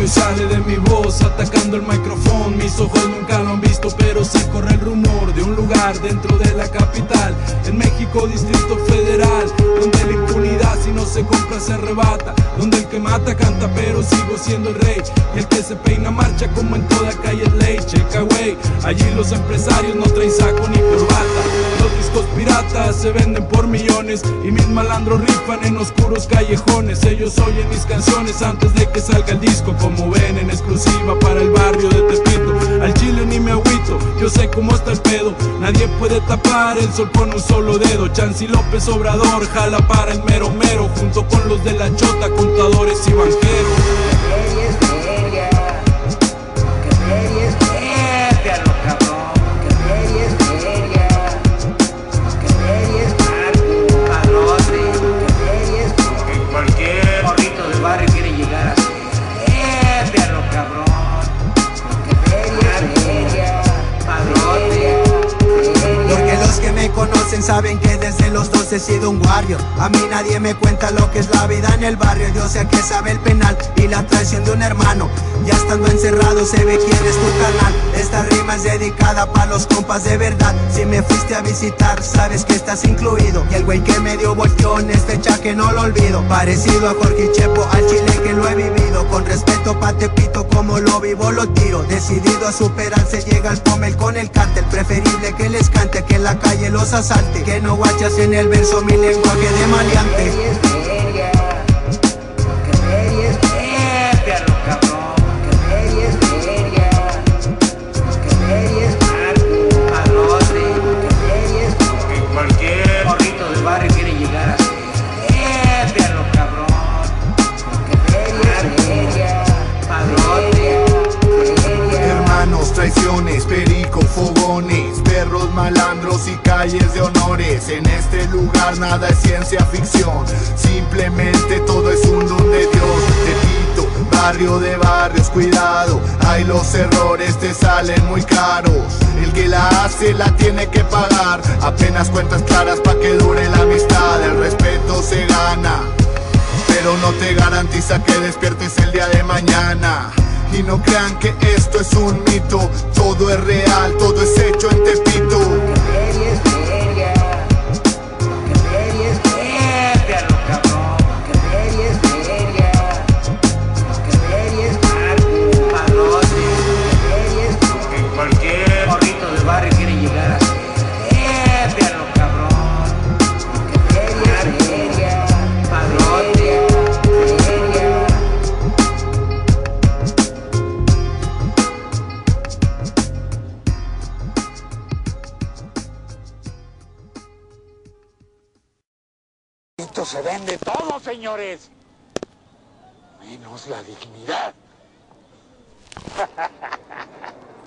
hoy sale de mi voz atacando el micrófono. Mis ojos nunca lo han visto, pero sí corre el rumor de un lugar dentro de la capital. En México, Distrito Federal, donde la impunidad si no se compra se arrebata. Donde el que mata canta, pero sigo siendo el rey. Y el que se peina marcha como en toda calle es ley. Checa, wey, allí los empresarios no traen saco ni corbata. Los discos piratas se venden por millones y mis malandros rifan en oscuros callejones. Ellos oyen mis canciones antes de que salga el disco, como ven en exclusiva para el barrio de Tepito. Al chile ni me agüito, yo sé cómo está el pedo. Nadie puede tapar el sol con un solo dedo. Chansi López Obrador jala para el mero mero, junto saben que desde los 12 he sido un warrior A mí nadie me cuenta lo que es la vida en el barrio. Yo sé que sabe el penal y la traición de un hermano. Ya estando encerrado se ve quién es tu canal. Esta rima es dedicada para los compas de verdad. Si me fuiste a visitar sabes que estás incluido. Y el güey que me dio volteón es fecha que no lo olvido. Parecido a Jorge Chepo, al chile que lo he vivido. Con respeto pa' Tepito como lo vivo lo tiro. Decidido a superarse llega al pomel con el cártel. Preferible que les cante que la calle los asalte. Que no guachas en el verso mi lenguaje de maleante perros malandros y calles de honores. En este lugar nada es ciencia ficción, simplemente todo es un don de Dios. Tepito, barrio de barrios, cuidado, ay los errores te salen muy caros. El que la hace la tiene que pagar, apenas cuentas claras pa' que dure la amistad, el respeto se gana pero no te garantiza que despiertes el día de mañana. Y no crean que esto es un mito, todo es real, todo Se vende todo, señores. Menos la dignidad.